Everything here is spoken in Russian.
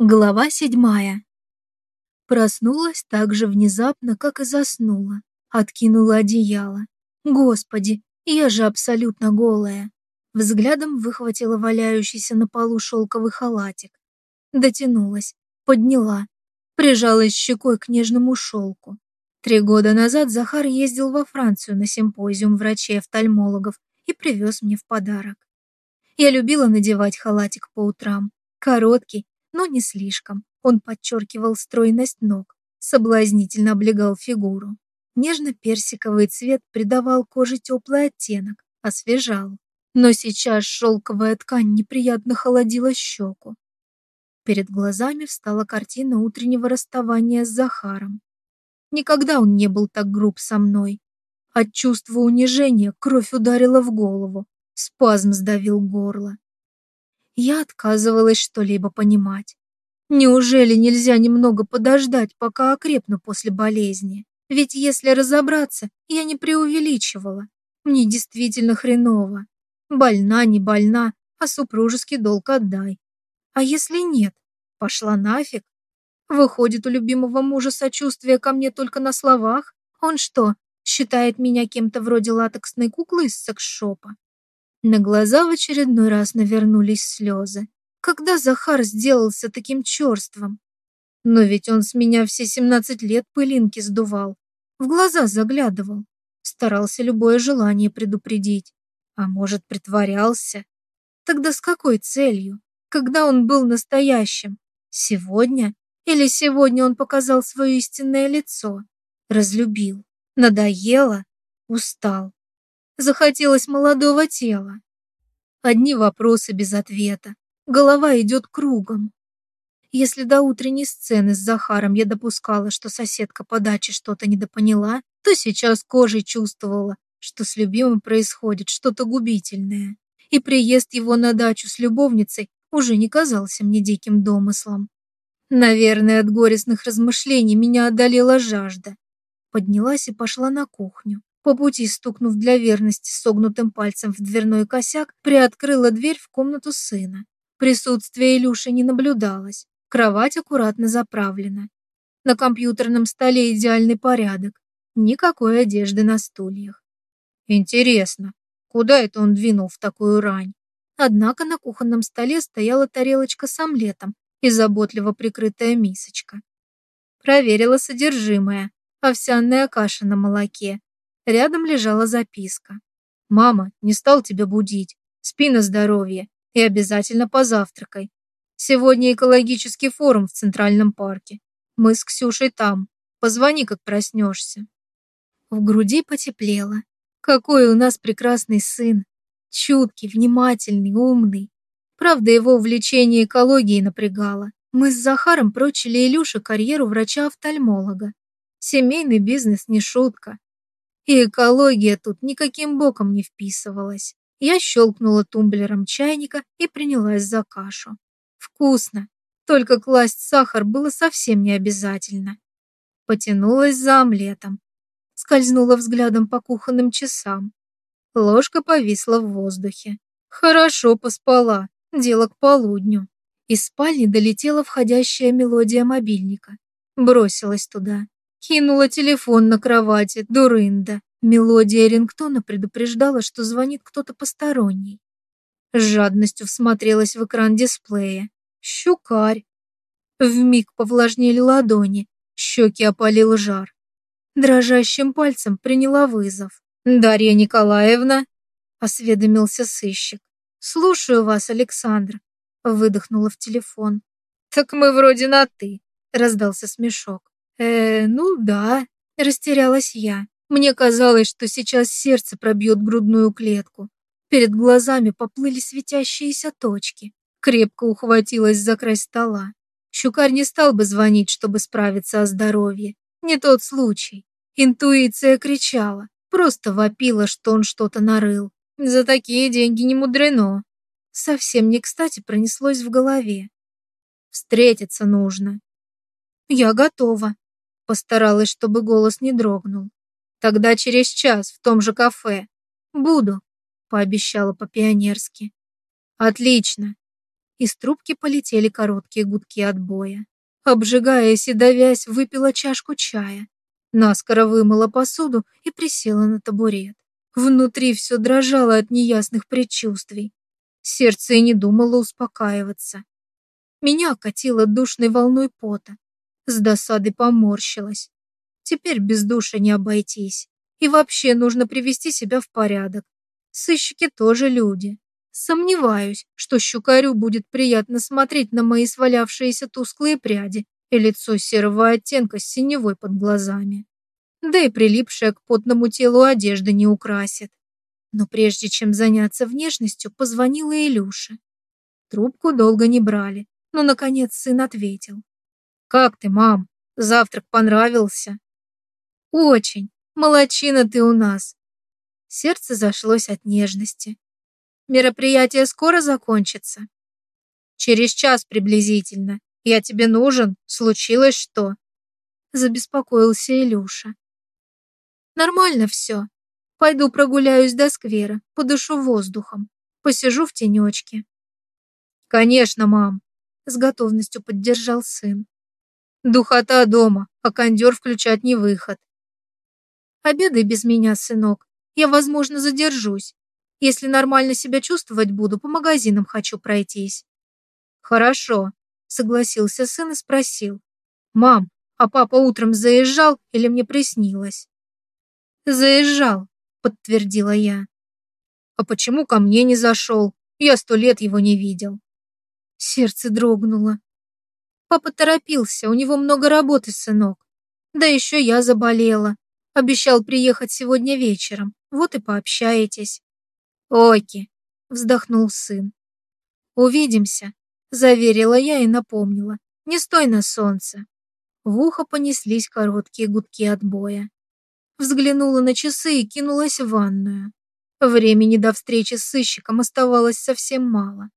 Глава седьмая. Проснулась так же внезапно, как и заснула. Откинула одеяло. Господи, я же абсолютно голая. Взглядом выхватила валяющийся на полу шелковый халатик. Дотянулась, подняла, прижалась щекой к нежному шелку. Три года назад Захар ездил во Францию на симпозиум врачей-офтальмологов и привез мне в подарок. Я любила надевать халатик по утрам. Короткий, но не слишком. Он подчеркивал стройность ног, соблазнительно облегал фигуру. Нежно-персиковый цвет придавал коже теплый оттенок, освежал. Но сейчас шелковая ткань неприятно холодила щеку. Перед глазами встала картина утреннего расставания с Захаром. Никогда он не был так груб со мной. От чувства унижения кровь ударила в голову, спазм сдавил горло. Я отказывалась что-либо понимать. Неужели нельзя немного подождать, пока окрепну после болезни? Ведь если разобраться, я не преувеличивала. Мне действительно хреново. Больна, не больна, а супружеский долг отдай. А если нет? Пошла нафиг? Выходит, у любимого мужа сочувствие ко мне только на словах? Он что, считает меня кем-то вроде латексной куклы из секс-шопа? На глаза в очередной раз навернулись слезы. Когда Захар сделался таким черством? Но ведь он с меня все семнадцать лет пылинки сдувал, в глаза заглядывал, старался любое желание предупредить. А может, притворялся? Тогда с какой целью? Когда он был настоящим? Сегодня? Или сегодня он показал свое истинное лицо? Разлюбил? Надоело? Устал? Захотелось молодого тела. Одни вопросы без ответа. Голова идет кругом. Если до утренней сцены с Захаром я допускала, что соседка по даче что-то недопоняла, то сейчас кожей чувствовала, что с любимым происходит что-то губительное. И приезд его на дачу с любовницей уже не казался мне диким домыслом. Наверное, от горестных размышлений меня одолела жажда. Поднялась и пошла на кухню. По пути, стукнув для верности согнутым пальцем в дверной косяк, приоткрыла дверь в комнату сына. Присутствия Илюши не наблюдалось. Кровать аккуратно заправлена. На компьютерном столе идеальный порядок. Никакой одежды на стульях. Интересно, куда это он двинул в такую рань? Однако на кухонном столе стояла тарелочка с омлетом и заботливо прикрытая мисочка. Проверила содержимое. Овсяная каша на молоке, Рядом лежала записка. «Мама, не стал тебя будить. Спи на здоровье и обязательно позавтракай. Сегодня экологический форум в Центральном парке. Мы с Ксюшей там. Позвони, как проснешься». В груди потеплело. Какой у нас прекрасный сын. Чуткий, внимательный, умный. Правда, его увлечение экологией напрягало. Мы с Захаром прочили Илюше карьеру врача-офтальмолога. Семейный бизнес не шутка. И экология тут никаким боком не вписывалась. Я щелкнула тумблером чайника и принялась за кашу. Вкусно, только класть сахар было совсем не обязательно. Потянулась за омлетом. Скользнула взглядом по кухонным часам. Ложка повисла в воздухе. Хорошо поспала, дело к полудню. Из спальни долетела входящая мелодия мобильника. Бросилась туда. Кинула телефон на кровати, дурында. Мелодия рингтона предупреждала, что звонит кто-то посторонний. С жадностью всмотрелась в экран дисплея. Щукарь. Вмиг повлажнели ладони, щеки опалил жар. Дрожащим пальцем приняла вызов. «Дарья Николаевна?» — осведомился сыщик. «Слушаю вас, Александр», — выдохнула в телефон. «Так мы вроде на «ты», — раздался смешок. «Э, ну да», — растерялась я. Мне казалось, что сейчас сердце пробьет грудную клетку. Перед глазами поплыли светящиеся точки. Крепко ухватилась за край стола. Щукарь не стал бы звонить, чтобы справиться о здоровье. Не тот случай. Интуиция кричала, просто вопила, что он что-то нарыл. За такие деньги не мудрено. Совсем не кстати пронеслось в голове. Встретиться нужно. Я готова. Постаралась, чтобы голос не дрогнул. Тогда через час в том же кафе. Буду, пообещала по-пионерски. Отлично. Из трубки полетели короткие гудки отбоя. Обжигаясь и давясь, выпила чашку чая. Наскоро вымыла посуду и присела на табурет. Внутри все дрожало от неясных предчувствий. Сердце и не думало успокаиваться. Меня окатило душной волной пота. С досады поморщилась. Теперь без душа не обойтись. И вообще нужно привести себя в порядок. Сыщики тоже люди. Сомневаюсь, что щукарю будет приятно смотреть на мои свалявшиеся тусклые пряди и лицо серого оттенка с синевой под глазами. Да и прилипшая к потному телу одежда не украсит. Но прежде чем заняться внешностью, позвонила Илюша. Трубку долго не брали, но, наконец, сын ответил. «Как ты, мам? Завтрак понравился?» «Очень. Молодчина ты у нас». Сердце зашлось от нежности. «Мероприятие скоро закончится?» «Через час приблизительно. Я тебе нужен? Случилось что?» Забеспокоился Илюша. «Нормально все. Пойду прогуляюсь до сквера, подышу воздухом, посижу в тенечке». «Конечно, мам», — с готовностью поддержал сын. «Духота дома, а кондер включать не выход». «Обедай без меня, сынок. Я, возможно, задержусь. Если нормально себя чувствовать буду, по магазинам хочу пройтись». «Хорошо», согласился сын и спросил. «Мам, а папа утром заезжал или мне приснилось?» «Заезжал», подтвердила я. «А почему ко мне не зашел? Я сто лет его не видел». Сердце дрогнуло. Папа торопился, у него много работы, сынок. Да еще я заболела. Обещал приехать сегодня вечером. Вот и пообщаетесь. Оки, вздохнул сын. Увидимся, Заверила я и напомнила. Не стой на солнце. В ухо понеслись короткие гудки отбоя. Взглянула на часы и кинулась в ванную. Времени до встречи с сыщиком оставалось совсем мало.